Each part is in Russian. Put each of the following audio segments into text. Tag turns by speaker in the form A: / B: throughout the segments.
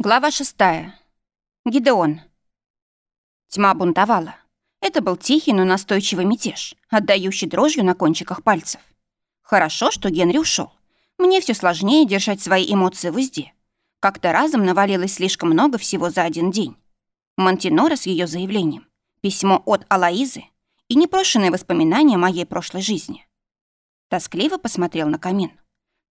A: Глава шестая. Гидеон. Тьма бунтовала. Это был тихий, но настойчивый мятеж, отдающий дрожью на кончиках пальцев. Хорошо, что Генри ушел. Мне все сложнее держать свои эмоции в узде. Как-то разом навалилось слишком много всего за один день. Монтинора с ее заявлением, письмо от Алаизы и непрошенные воспоминания моей прошлой жизни. Тоскливо посмотрел на камин.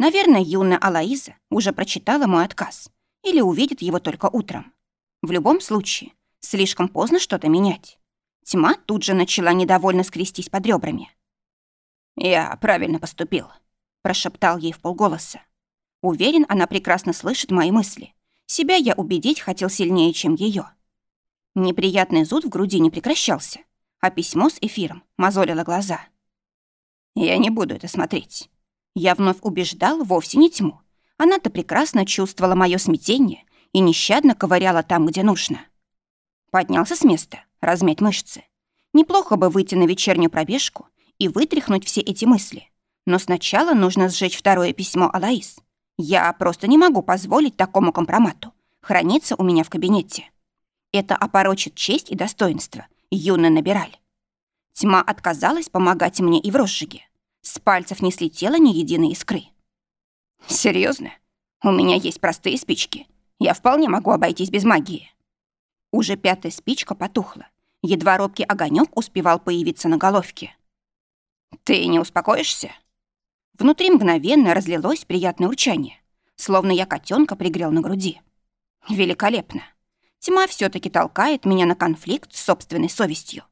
A: Наверное, юная Алаиза уже прочитала мой отказ или увидит его только утром. В любом случае, слишком поздно что-то менять. Тьма тут же начала недовольно скрестись под ребрами. «Я правильно поступил», — прошептал ей в полголоса. Уверен, она прекрасно слышит мои мысли. Себя я убедить хотел сильнее, чем ее. Неприятный зуд в груди не прекращался, а письмо с эфиром мозолило глаза. «Я не буду это смотреть». Я вновь убеждал вовсе не тьму, она-то прекрасно чувствовала мое смятение и нещадно ковыряла там, где нужно. Поднялся с места, размять мышцы. Неплохо бы выйти на вечернюю пробежку и вытряхнуть все эти мысли. Но сначала нужно сжечь второе письмо Алаис. Я просто не могу позволить такому компромату храниться у меня в кабинете. Это опорочит честь и достоинство, юный набираль. Тьма отказалась помогать мне и в розжиге. С пальцев не слетело ни единой искры. Серьезно? У меня есть простые спички. Я вполне могу обойтись без магии. Уже пятая спичка потухла. Едва робкий огонек успевал появиться на головке. Ты не успокоишься? Внутри мгновенно разлилось приятное урчание, словно я котенка пригрел на груди. Великолепно. Тьма все таки толкает меня на конфликт с собственной совестью.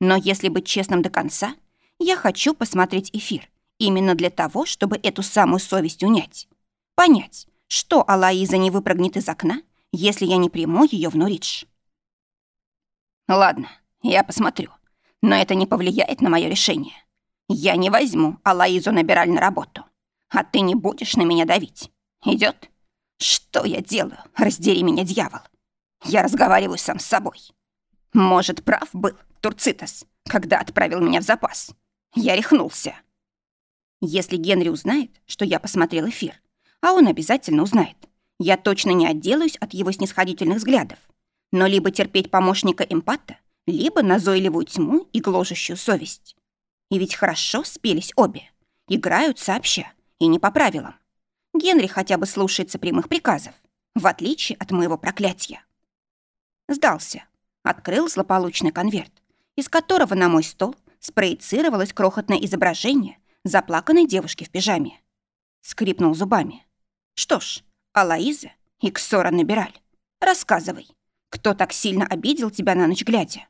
A: Но если быть честным до конца, я хочу посмотреть эфир Именно для того, чтобы эту самую совесть унять. Понять, что Алаиза не выпрыгнет из окна, если я не приму ее в Норидж. Ладно, я посмотрю. Но это не повлияет на мое решение. Я не возьму Алаизу набираль на работу. А ты не будешь на меня давить. Идет? Что я делаю? Раздери меня, дьявол. Я разговариваю сам с собой. Может, прав был Турцитас, когда отправил меня в запас. Я рехнулся. Если Генри узнает, что я посмотрел эфир, а он обязательно узнает, я точно не отделаюсь от его снисходительных взглядов. Но либо терпеть помощника эмпата, либо назойливую тьму и гложущую совесть. И ведь хорошо спелись обе. Играют сообща, и не по правилам. Генри хотя бы слушается прямых приказов, в отличие от моего проклятия. Сдался. Открыл злополучный конверт, из которого на мой стол спроецировалось крохотное изображение заплаканной девушки в пижаме. Скрипнул зубами. Что ж, Алаиза и Ксора Набираль, рассказывай, кто так сильно обидел тебя на ночь глядя?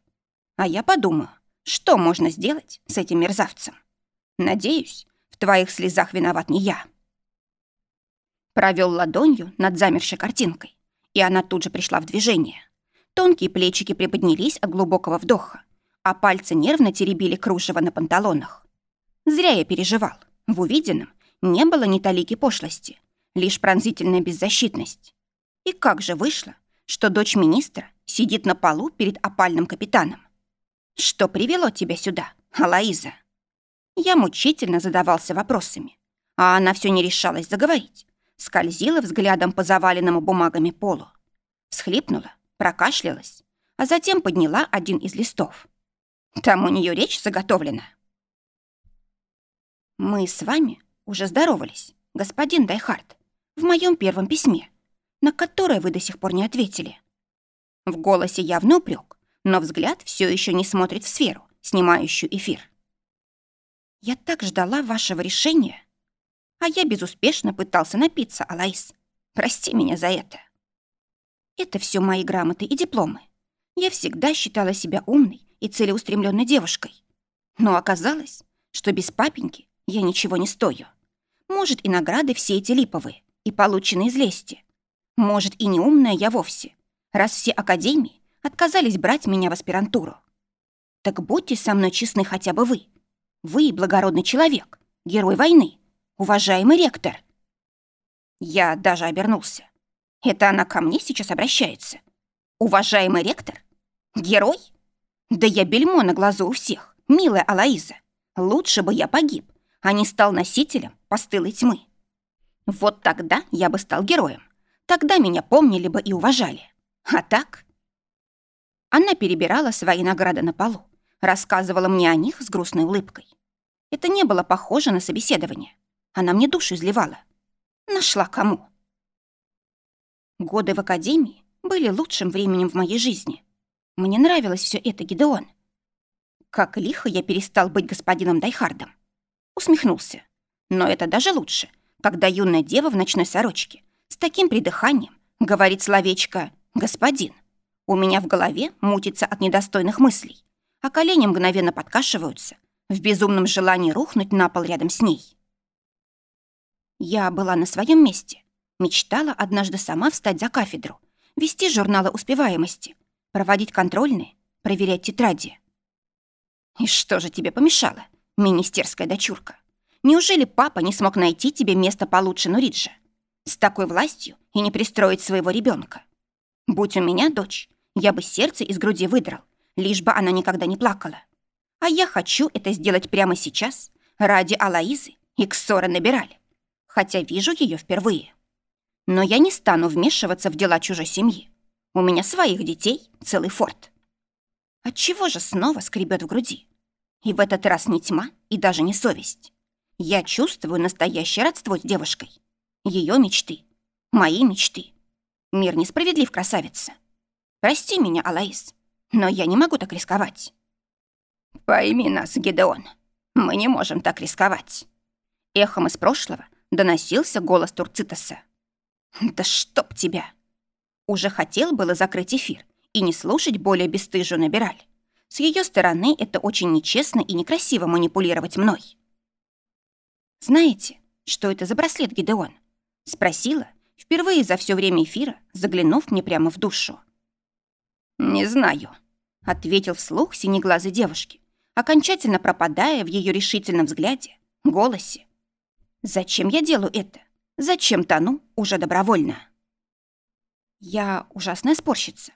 A: А я подумаю, что можно сделать с этим мерзавцем. Надеюсь, в твоих слезах виноват не я. Провел ладонью над замершей картинкой, и она тут же пришла в движение. Тонкие плечики приподнялись от глубокого вдоха, а пальцы нервно теребили кружево на панталонах. Зря я переживал. В увиденном не было ни талики пошлости, лишь пронзительная беззащитность. И как же вышло, что дочь министра сидит на полу перед опальным капитаном? Что привело тебя сюда, Алаиза? Я мучительно задавался вопросами, а она все не решалась заговорить. Скользила взглядом по заваленному бумагами полу. Схлипнула, прокашлялась, а затем подняла один из листов. Там у нее речь заготовлена. Мы с вами уже здоровались, господин Дайхард, в моем первом письме, на которое вы до сих пор не ответили. В голосе явно упрек, но взгляд все еще не смотрит в сферу, снимающую эфир. Я так ждала вашего решения, а я безуспешно пытался напиться, Алайс. Прости меня за это. Это все мои грамоты и дипломы. Я всегда считала себя умной и целеустремленной девушкой. Но оказалось, что без папеньки я ничего не стою. Может, и награды все эти липовые, и полученные из лести. Может, и не умная я вовсе, раз все академии отказались брать меня в аспирантуру. Так будьте со мной честны хотя бы вы. Вы благородный человек, герой войны, уважаемый ректор. Я даже обернулся. Это она ко мне сейчас обращается. Уважаемый ректор? Герой? Да я бельмо на глазу у всех, милая Алаиза. Лучше бы я погиб, а не стал носителем постылой тьмы. Вот тогда я бы стал героем. Тогда меня помнили бы и уважали. А так... Она перебирала свои награды на полу, рассказывала мне о них с грустной улыбкой. Это не было похоже на собеседование. Она мне душу изливала. Нашла кому? Годы в академии были лучшим временем в моей жизни. Мне нравилось все это, Гидеон. Как лихо я перестал быть господином Дайхардом. Усмехнулся. Но это даже лучше, когда юная дева в ночной сорочке с таким придыханием говорит словечко «господин». У меня в голове мутится от недостойных мыслей, а колени мгновенно подкашиваются в безумном желании рухнуть на пол рядом с ней. Я была на своем месте, мечтала однажды сама встать за кафедру, вести журналы успеваемости, проводить контрольные, проверять тетради. И что же тебе помешало, министерская дочурка? Неужели папа не смог найти тебе место получше Нуриджа? С такой властью и не пристроить своего ребенка. Будь у меня дочь, я бы сердце из груди выдрал, лишь бы она никогда не плакала. А я хочу это сделать прямо сейчас, ради Алаизы и Ксора набирали, хотя вижу ее впервые. Но я не стану вмешиваться в дела чужой семьи. У меня своих детей целый форт. Отчего же снова скребет в груди? И в этот раз не тьма и даже не совесть. Я чувствую настоящее родство с девушкой. Ее мечты, мои мечты. Мир несправедлив, красавица. Прости меня, Алаис, но я не могу так рисковать. Пойми нас, Гедеон, мы не можем так рисковать. Эхом из прошлого доносился голос Турцитоса. Да чтоб тебя! Уже хотел было закрыть эфир и не слушать более бесстыжую набираль. С ее стороны это очень нечестно и некрасиво манипулировать мной. «Знаете, что это за браслет, Гидеон?» Спросила, впервые за все время эфира, заглянув мне прямо в душу. «Не знаю», — ответил вслух синеглазой девушки, окончательно пропадая в ее решительном взгляде, голосе. «Зачем я делаю это? Зачем тону уже добровольно?» «Я ужасная спорщица.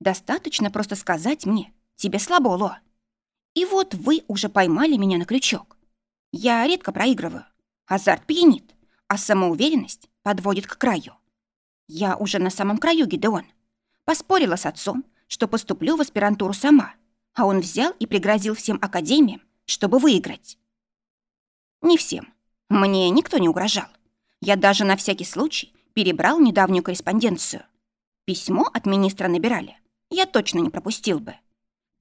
A: Достаточно просто сказать мне, тебе слабо, Ло. И вот вы уже поймали меня на крючок. Я редко проигрываю. Азарт пьянит, а самоуверенность подводит к краю. Я уже на самом краю, Гидеон. Поспорила с отцом, что поступлю в аспирантуру сама, а он взял и пригрозил всем академиям, чтобы выиграть. Не всем. Мне никто не угрожал. Я даже на всякий случай перебрал недавнюю корреспонденцию. Письмо от министра набирали. Я точно не пропустил бы.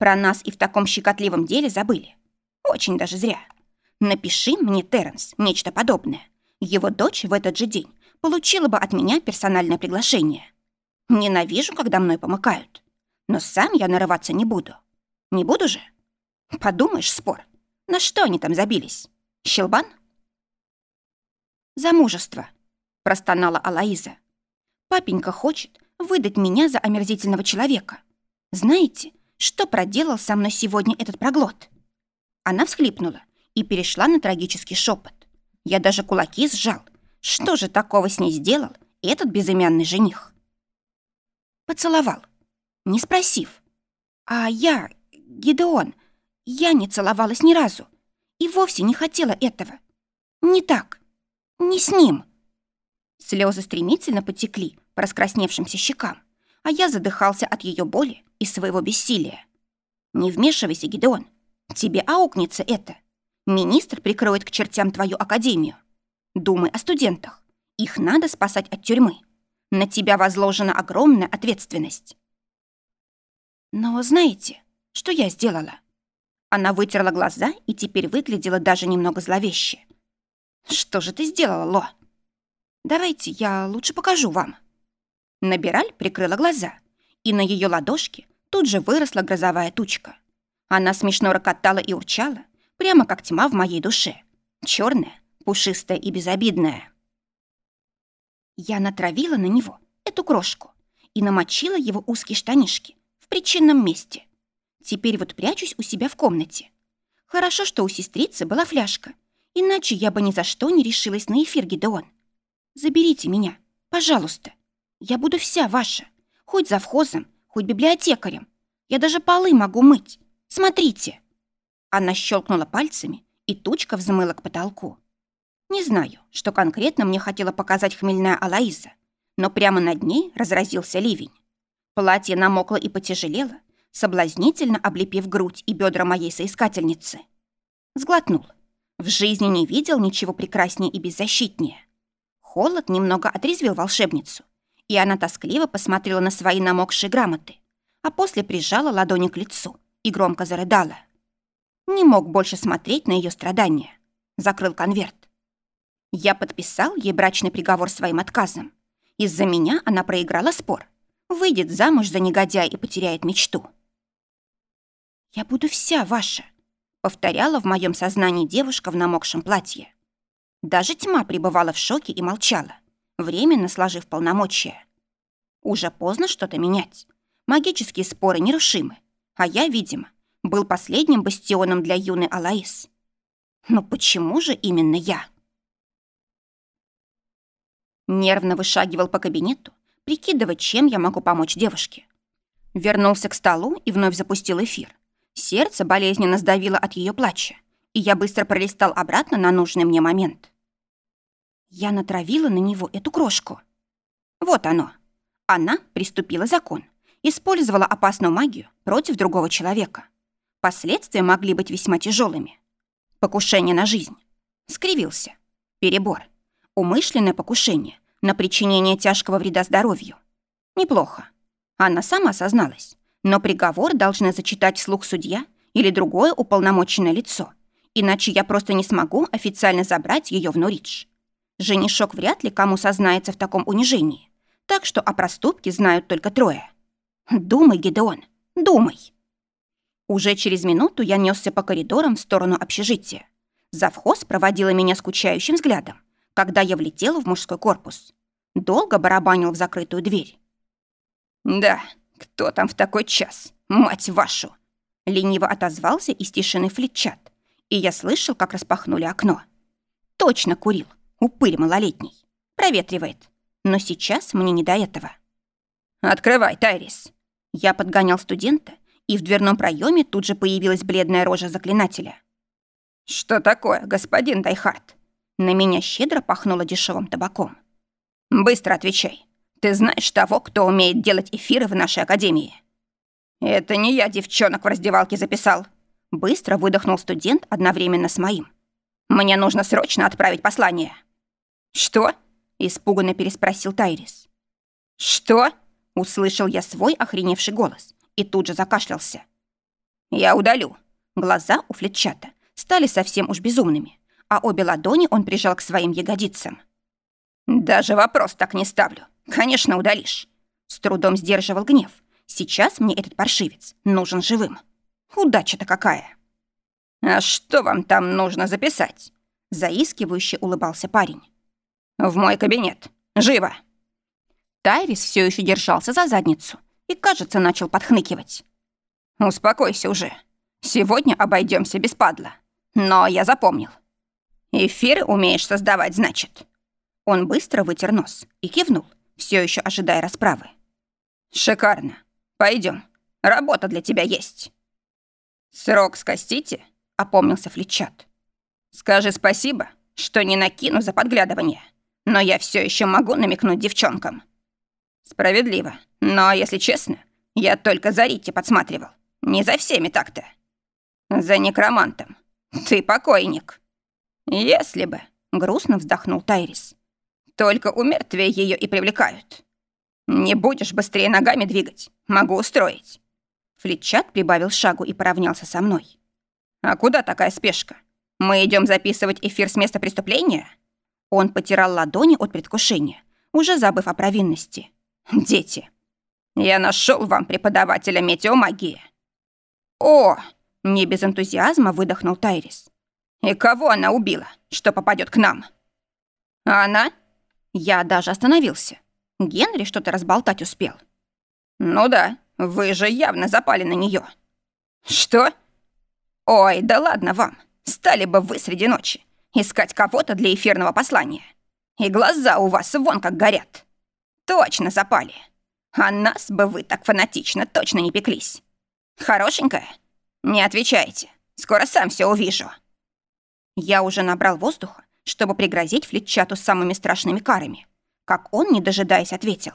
A: Про нас и в таком щекотливом деле забыли. Очень даже зря. Напиши мне, Терренс, нечто подобное. Его дочь в этот же день получила бы от меня персональное приглашение. Ненавижу, когда мной помыкают. Но сам я нарываться не буду. Не буду же? Подумаешь, спор. На что они там забились? Щелбан? Замужество, простонала Алаиза. Папенька хочет выдать меня за омерзительного человека. Знаете, что проделал со мной сегодня этот проглот? Она всхлипнула и перешла на трагический шепот. Я даже кулаки сжал. Что же такого с ней сделал этот безымянный жених? Поцеловал, не спросив. А я, Гидеон, я не целовалась ни разу и вовсе не хотела этого. Не так, не с ним. Слезы стремительно потекли по раскрасневшимся щекам, а я задыхался от ее боли и своего бессилия. Не вмешивайся, Гидеон, тебе аукнется это. Министр прикроет к чертям твою академию. Думай о студентах. Их надо спасать от тюрьмы. На тебя возложена огромная ответственность. Но знаете, что я сделала? Она вытерла глаза и теперь выглядела даже немного зловеще. Что же ты сделала, Ло? Давайте я лучше покажу вам. Набираль прикрыла глаза, и на ее ладошке тут же выросла грозовая тучка. Она смешно рокотала и урчала, прямо как тьма в моей душе. Черная, пушистая и безобидная. Я натравила на него эту крошку и намочила его узкие штанишки в причинном месте. Теперь вот прячусь у себя в комнате. Хорошо, что у сестрицы была фляжка, иначе я бы ни за что не решилась на эфир, Гидеон. Заберите меня, пожалуйста. Я буду вся ваша, хоть завхозом, хоть библиотекарем. Я даже полы могу мыть. Смотрите. Она щелкнула пальцами, и тучка взмыла к потолку. Не знаю, что конкретно мне хотела показать хмельная Алаиза, но прямо над ней разразился ливень. Платье намокло и потяжелело, соблазнительно облепив грудь и бедра моей соискательницы. Сглотнул. В жизни не видел ничего прекраснее и беззащитнее. Холод немного отрезвил волшебницу, и она тоскливо посмотрела на свои намокшие грамоты, а после прижала ладони к лицу и громко зарыдала. Не мог больше смотреть на ее страдания. Закрыл конверт. Я подписал ей брачный приговор своим отказом. Из-за меня она проиграла спор. Выйдет замуж за негодяя и потеряет мечту. «Я буду вся ваша», — повторяла в моем сознании девушка в намокшем платье. Даже тьма пребывала в шоке и молчала, временно сложив полномочия. Уже поздно что-то менять. Магические споры нерушимы, а я, видимо, был последним бастионом для юной Алаис. Но почему же именно я? Нервно вышагивал по кабинету, прикидывая, чем я могу помочь девушке. Вернулся к столу и вновь запустил эфир. Сердце болезненно сдавило от ее плача, и я быстро пролистал обратно на нужный мне момент. Я натравила на него эту крошку. Вот оно. Она приступила закон, использовала опасную магию против другого человека. Последствия могли быть весьма тяжелыми. Покушение на жизнь. Скривился. Перебор. Умышленное покушение на причинение тяжкого вреда здоровью. Неплохо. Она сама созналась. Но приговор должны зачитать вслух судья или другое уполномоченное лицо. Иначе я просто не смогу официально забрать ее в Норидж. Женишок вряд ли кому сознается в таком унижении. Так что о проступке знают только трое. Думай, Гедеон, думай. Уже через минуту я несся по коридорам в сторону общежития. Завхоз проводила меня скучающим взглядом когда я влетела в мужской корпус. Долго барабанил в закрытую дверь. «Да, кто там в такой час? Мать вашу!» Лениво отозвался из тишины флитчат, и я слышал, как распахнули окно. Точно курил, упырь малолетний. Проветривает. Но сейчас мне не до этого. «Открывай, Тайрис!» Я подгонял студента, и в дверном проеме тут же появилась бледная рожа заклинателя. «Что такое, господин Дайхард?» На меня щедро пахнуло дешевым табаком. «Быстро отвечай. Ты знаешь того, кто умеет делать эфиры в нашей академии?» «Это не я девчонок в раздевалке записал». Быстро выдохнул студент одновременно с моим. «Мне нужно срочно отправить послание». «Что?» — испуганно переспросил Тайрис. «Что?» — услышал я свой охреневший голос и тут же закашлялся. «Я удалю». Глаза у флетчата стали совсем уж безумными а обе ладони он прижал к своим ягодицам. «Даже вопрос так не ставлю. Конечно, удалишь». С трудом сдерживал гнев. Сейчас мне этот паршивец нужен живым. Удача-то какая. «А что вам там нужно записать?» Заискивающе улыбался парень. «В мой кабинет. Живо!» Тайрис все еще держался за задницу и, кажется, начал подхныкивать. «Успокойся уже. Сегодня обойдемся без падла. Но я запомнил. «Эфиры умеешь создавать, значит?» Он быстро вытер нос и кивнул, все еще ожидая расправы. «Шикарно. Пойдем. Работа для тебя есть». «Срок скостите?» — опомнился Флетчат. «Скажи спасибо, что не накину за подглядывание, но я все еще могу намекнуть девчонкам». «Справедливо. Но, если честно, я только за Ритти подсматривал. Не за всеми так-то. За некромантом. Ты покойник». «Если бы», — грустно вздохнул Тайрис. «Только у мертвия ее и привлекают. Не будешь быстрее ногами двигать, могу устроить». Флитчат прибавил шагу и поравнялся со мной. «А куда такая спешка? Мы идем записывать эфир с места преступления?» Он потирал ладони от предвкушения, уже забыв о провинности. «Дети, я нашел вам преподавателя метеомагии». «О!» — не без энтузиазма выдохнул Тайрис. И кого она убила, что попадет к нам? она? Я даже остановился. Генри что-то разболтать успел. Ну да, вы же явно запали на нее. Что? Ой, да ладно вам. Стали бы вы среди ночи искать кого-то для эфирного послания. И глаза у вас вон как горят. Точно запали. А нас бы вы так фанатично точно не пеклись. Хорошенькая? Не отвечайте. Скоро сам все увижу. Я уже набрал воздуха, чтобы пригрозить флетчату самыми страшными карами. как он, не дожидаясь, ответил.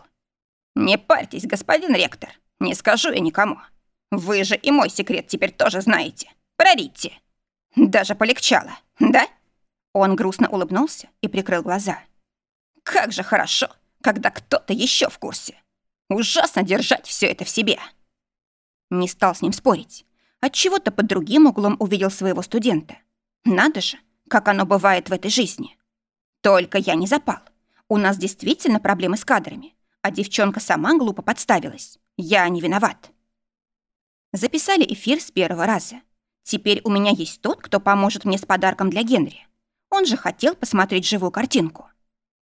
A: «Не парьтесь, господин ректор, не скажу я никому. Вы же и мой секрет теперь тоже знаете. Прорите. Даже полегчало, да?» Он грустно улыбнулся и прикрыл глаза. «Как же хорошо, когда кто-то еще в курсе. Ужасно держать все это в себе». Не стал с ним спорить. Отчего-то под другим углом увидел своего студента. Надо же, как оно бывает в этой жизни. Только я не запал. У нас действительно проблемы с кадрами, а девчонка сама глупо подставилась. Я не виноват. Записали эфир с первого раза. Теперь у меня есть тот, кто поможет мне с подарком для Генри. Он же хотел посмотреть живую картинку.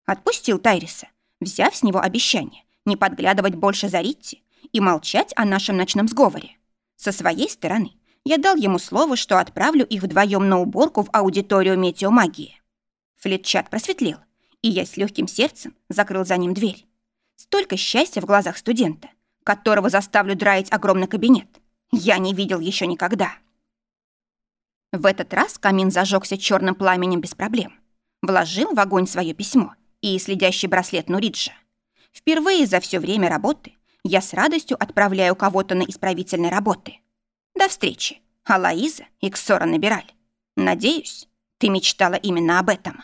A: Отпустил Тайриса, взяв с него обещание не подглядывать больше за Ритти и молчать о нашем ночном сговоре. Со своей стороны я дал ему слово, что отправлю их вдвоем на уборку в аудиторию метеомагии. Флетчат просветлел, и я с легким сердцем закрыл за ним дверь. Столько счастья в глазах студента, которого заставлю драить огромный кабинет, я не видел еще никогда. В этот раз камин зажегся черным пламенем без проблем. Вложил в огонь свое письмо и следящий браслет Нуриджа. Впервые за все время работы я с радостью отправляю кого-то на исправительные работы. До встречи, Алаиза и Ксора Набираль. Надеюсь, ты мечтала именно об этом.